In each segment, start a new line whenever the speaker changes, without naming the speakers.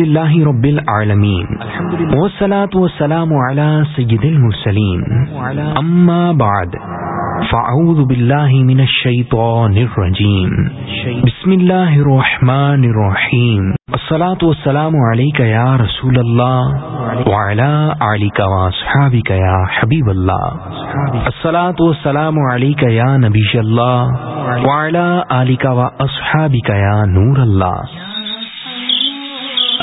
لله رب العالمين والصلاة والسلام على سيد المرسلين أما بعد فأعوذ بالله من الشيطان الرجيم بسم الله الرحمن الرحيم الصلاة والسلام عليك يا رسول الله وعلى آلك وأصحابك يا حبيب الله الصلاة والسلام عليك يا نبي الله وعلى آلك وأصحابك يا نور الله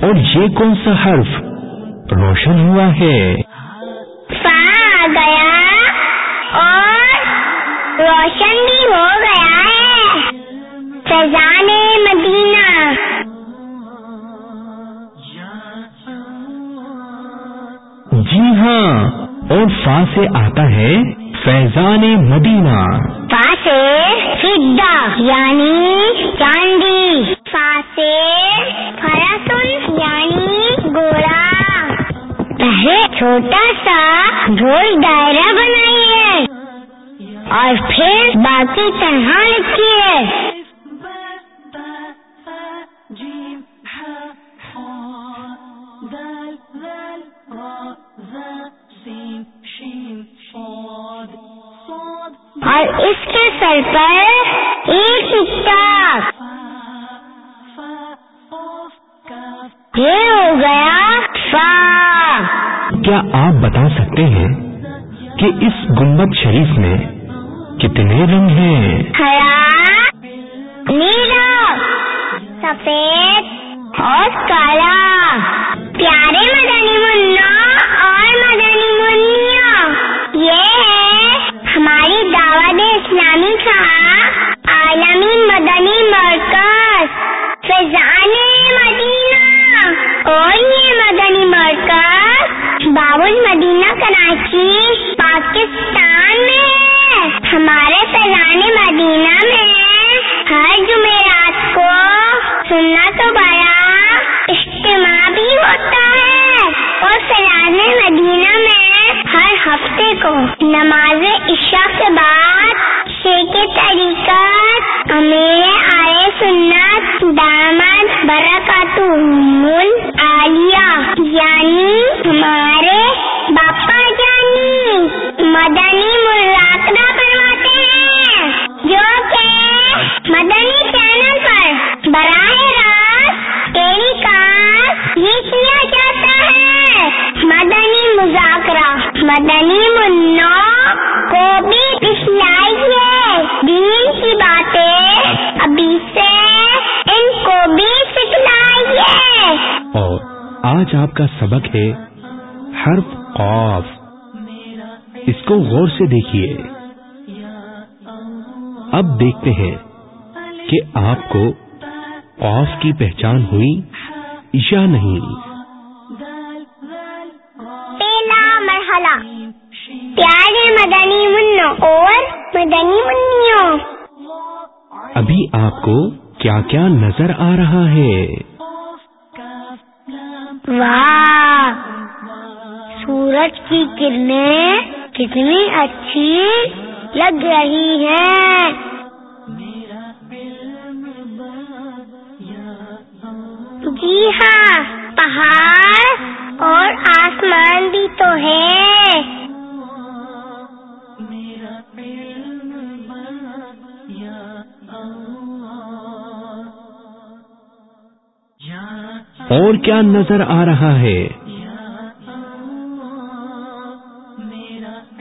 اور یہ کون سا حرف روشن ہوا ہے؟
فا گیا اور روشن بھی ہو گیا ہے۔ فیضان مدینہ۔
جی ہاں اور فا سے آتا ہے فیضان مدینہ۔
فا سے فدا یعنی چھوٹا سا گول دائرہ بنائیے اور پھر باقی طرح لکھیے اور اس کے سر پر ایک سکتا
کیا آپ بتا سکتے ہیں کہ اس گنبد شریف میں کتنے رنگ ہیں؟
ہرا، نیلا، سفید اور کالا۔ پیارے مرکز مدینہ کراچی، پاکستان میں۔ ہے ہمارے فضان مدینہ میں ہر جمعرات کو سننا تو بڑا اجتماع بھی ہوتا ہے۔ اور فضان مدینہ میں ہر ہفتے کو نماز عشاء کے بعد شیخ طریقت امیر آئے سنت دامد برکات مل عالیہ یعنی
اور آج آپ کا سبق ہے حرف قاف۔ اس کو غور سے دیکھیے۔ اب دیکھتے ہیں کہ آپ کو قاف کی پہچان ہوئی یا نہیں۔
پہلا مرحلہ۔ پیارے مدنی منو اور مدنی منوں
ابھی آپ کو کیا کیا نظر آ رہا ہے؟
واہ! سورج کی کرنیں کتنی اچھی لگ رہی ہیں۔ جی ہاں پہاڑ اور آسمان بھی تو ہے
اور کیا نظر آ رہا ہے؟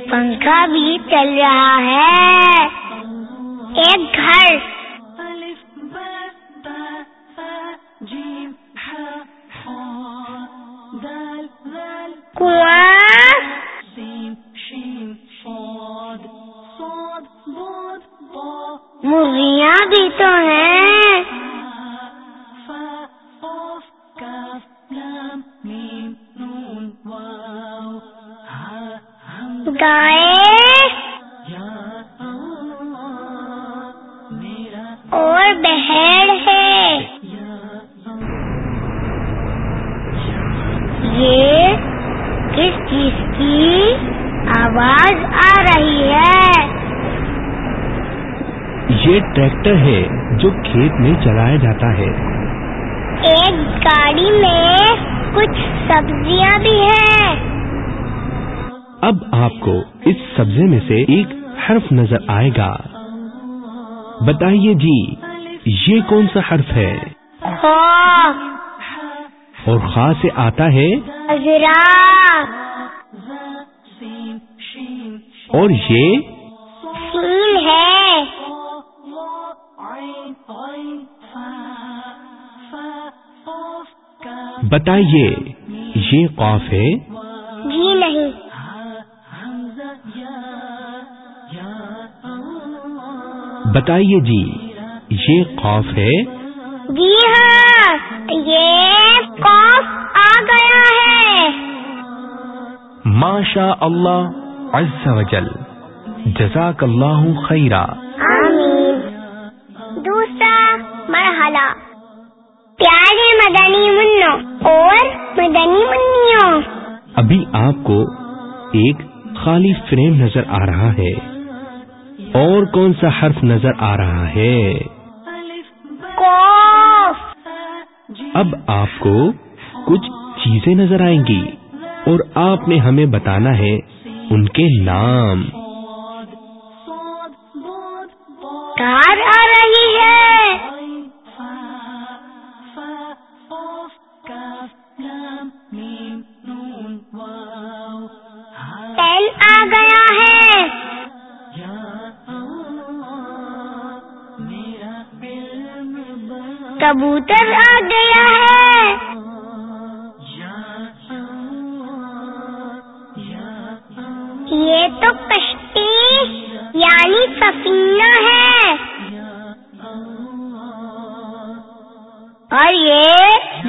پنکھا بھی چل رہا ہے۔ ایک گھر۔ کنواں۔ مرغیاں بھی تو ہیں۔
ٹریکٹر ہے جو کھیت میں چلایا جاتا ہے۔
ایک گاڑی میں کچھ سبزیاں بھی ہیں۔
اب آپ کو اس سبزے میں سے ایک حرف نظر آئے گا۔ بتائیے جی یہ کون سا حرف ہے؟
خوف
اور خاص سے آتا ہے۔ اور یہ؟
ہے۔
بتائیے یہ قوف ہے؟
جی نہیں۔
بتائیے جی یہ خوف ہے؟
جی ہاں یہ خوف آ گیا ہے۔
ماشا اللہ عز و جل جزاک اللہ خیرہ
مرحلہ پیارے مدنی منو اور مدنی منیوں
ابھی آپ کو ایک خالی فریم نظر آ رہا ہے اور کون سا حرف نظر آ رہا ہے اب آپ کو کچھ چیزیں نظر آئیں گی اور آپ نے ہمیں بتانا ہے ان کے نام
کار آ رہی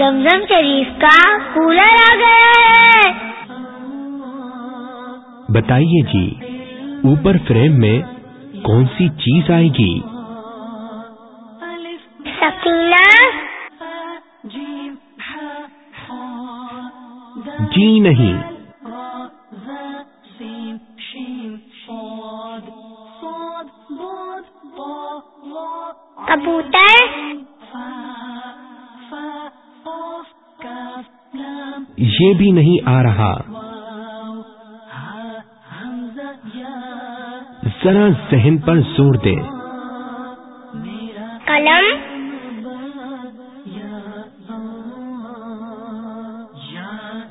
زمزم شریف کا کولر آ گیا ہے۔
بتائیے جی اوپر فریم میں کون سی چیز آئے گی؟
سفینہ
جی نہیں۔
کبوتر۔
یہ بھی نہیں آ رہا۔ ذرا ذہن پر زور دیں
قلم۔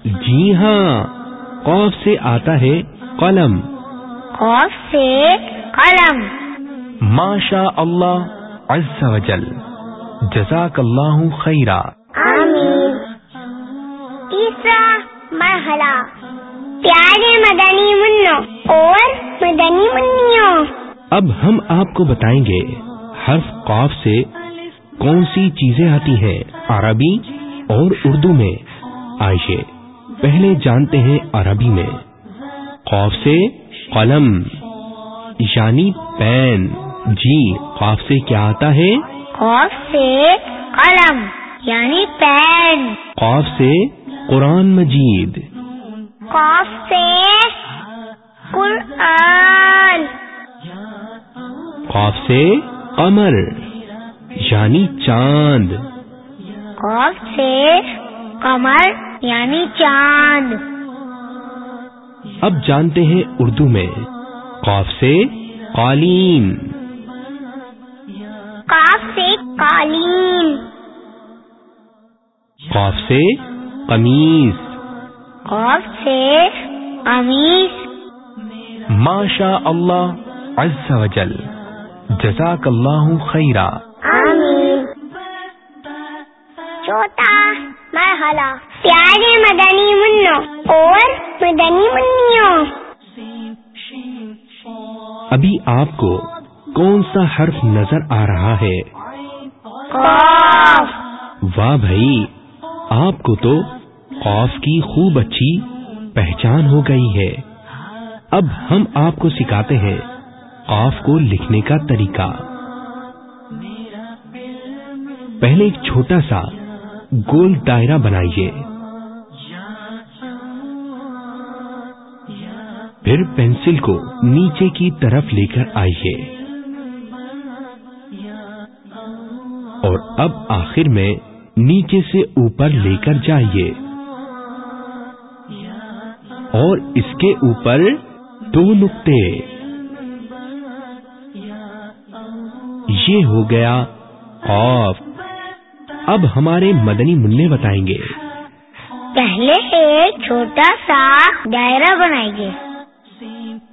جی ہاں قوف سے آتا ہے قلم۔
خوف سے قلم۔
ماشا اللہ عز و جل۔ جزاک اللہ خیرہ
تیسرا مرحلہ پیارے مدنی منو اور مدنی منیوں
اب ہم آپ کو بتائیں گے حرف قوف سے کون سی چیزیں آتی ہیں؟ عربی اور اردو میں۔ آئیے پہلے جانتے ہیں عربی میں۔ قوف سے قلم یعنی پین۔ جی قوف سے کیا آتا ہے؟
خوف سے قلم یعنی پین۔
قوف سے قرآن مجید۔
خوف سے قرآن۔
قوف سے قمر یعنی چاند۔
خوف سے قمر یعنی چاند۔
اب جانتے ہیں اردو میں۔ قوف سے قالین۔
کاف سے قالین۔
قوف سے قمیص۔
خوف سے قمیص۔
ماشا اللہ عز و جل۔ جزاک اللہ خیرہ
آمین۔ چوتھا مرحلہ۔ پیارے مدنی منو اور مدنی منیوں۔
ابھی آپ کو کون سا حرف نظر آ رہا ہے؟ واہ بھائی آپ کو تو قوف کی خوب اچھی پہچان ہو گئی ہے۔ اب ہم آپ کو سکھاتے ہیں قاف کو لکھنے کا طریقہ۔ پہلے ایک چھوٹا سا گول دائرہ بنائیے۔ پھر پینسل کو نیچے کی طرف لے کر آئیے۔ اور اب آخر میں نیچے سے اوپر لے کر جائیے۔ اور اس کے اوپر دو نقطے۔ یہ ہو گیا خوف اب ہمارے مدنی منع بتائیں گے۔
پہلے ایک چھوٹا سا دائرہ بنائیے،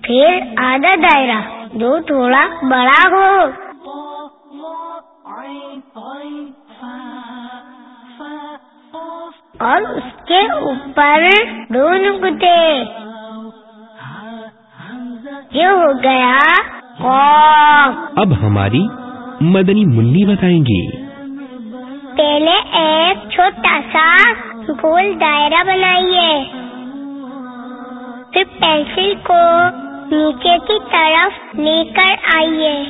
پھر آدھا دائرہ۔ جو تھوڑا بڑا ہو۔ اور اس کے اوپر دو نکتے یہ ہو گیا
اب ہماری مدنی منی بتائیں گی۔
پہلے ایک چھوٹا سا گول دائرہ بنائیے۔ پھر پینسل کو نیچے کی طرف لے کر آئیے۔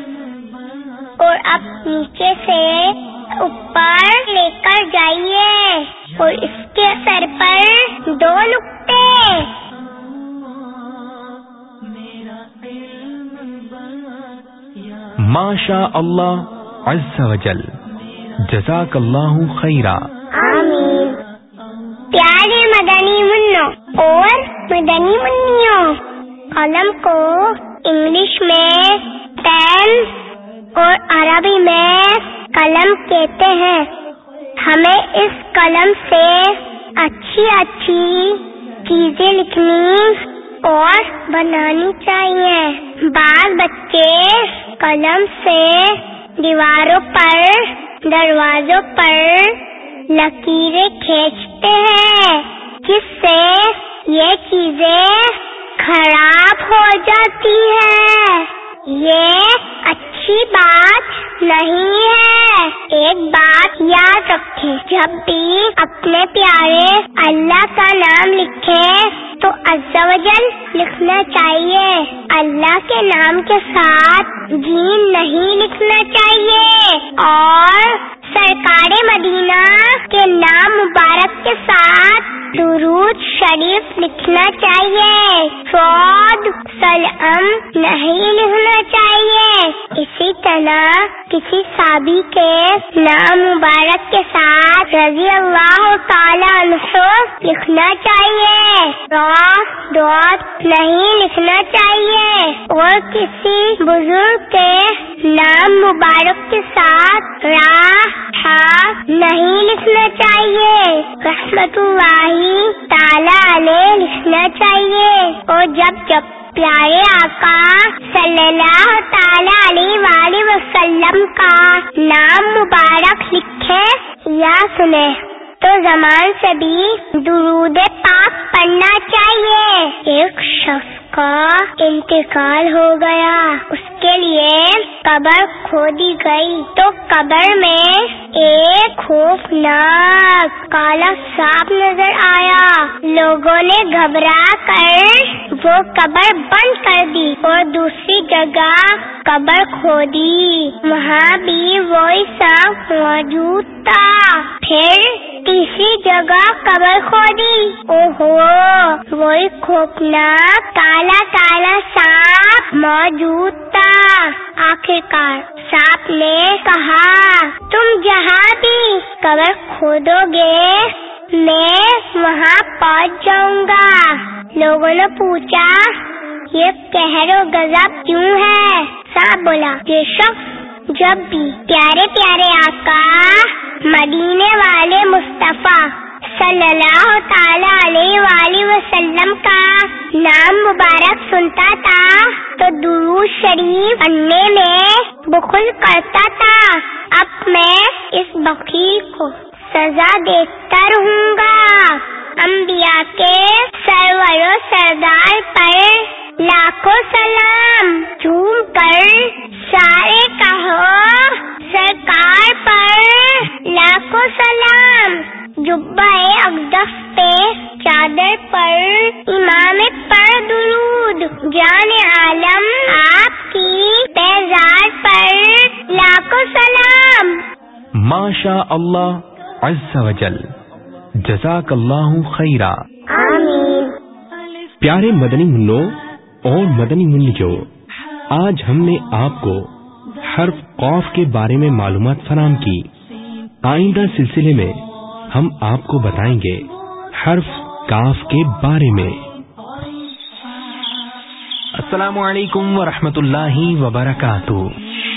اور اب نیچے سے اوپر لے کر جائیے اور اس کے سر پر دو نقطے۔
ماشا اللہ عز و جل۔ جزاک اللہ خیرہ
آمین۔ پیارے مدنی منو اور مدنی منوں قلم کو انگلش میں پین اور عربی میں قلم کہتے ہیں۔ ہمیں اس قلم سے اچھی اچھی چیزیں لکھنی اور بنانی چاہیے۔ بعض بچے قلم سے دیواروں پر، دروازوں پر لکیریں کھینچتے ہیں، جس سے یہ چیزیں خراب ہو جاتی ہے یہ اچھا اچھی بات نہیں ہے۔ ایک بات یاد رکھے جب بھی اپنے پیارے اللہ کا نام لکھے تو ازوجل لکھنا چاہیے۔ اللہ کے نام کے ساتھ جین نہیں لکھنا چاہیے۔ اور سرکار مدینہ کے نام مبارک کے ساتھ درود شریف لکھنا چاہیے۔ فوج سلم نہیں لکھنا چاہیے۔ اسی طرح کسی سابی کے نام مبارک کے ساتھ رضی اللہ تعالیٰ عنہ لکھنا چاہیے۔ نہیں لکھنا چاہیے۔ اور کسی بزرگ کے نام مبارک کے ساتھ راہ نہیں لکھنا چاہیے۔ رحمت اللہ علیہ لکھنا چاہیے۔ اور جب جب پیارے آقا صلی اللہ تعالی علیہ وآلہ وسلم کا نام مبارک لکھے یا سنے تو زمان سے بھی درود پاک پڑھنا چاہیے ایک شخص کا انتقال ہو گیا اس کے لیے قبر کھودی گئی تو قبر میں ایک خوفناک کالا سانپ نظر آیا لوگوں نے گھبرا کر وہ قبر بند کر دی اور دوسری جگہ قبر کھودی۔ وہاں بھی وہی سانپ موجود تھا۔ پھر تیسری جگہ قبر کھودی۔ او ہو وہی خوفناک کالا کالا سانپ موجود تھا۔ آخر کار سانپ نے کہا، تم جہاں بھی قبر کھودو گے، میں وہاں پہنچ جاؤں گا۔ لوگوں نے پوچھا، یہ کہر و غضب کیوں ہے؟ سانپ بولا یہ شخص جب بھی پیارے پیارے آقا مدینے والے مصطفیٰ صلی اللہ تعالی علیہ وآلہ وسلم کا نام مبارک سنتا تھا تو درو شریف پڑھنے میں بخل کرتا تھا۔ اب میں اس بکیل کو سزا دیتا رہوں گا۔ انبیاء
اللہ عز و جل. جزاک اللہ خیرہ
آمین.
پیارے مدنی منو اور مدنی من جو آج ہم نے آپ کو حرف قوف کے بارے میں معلومات فراہم کی۔ آئندہ سلسلے میں ہم آپ کو بتائیں گے حرف کاف کے بارے میں۔
السلام علیکم ورحمۃ اللہ وبرکاتہ۔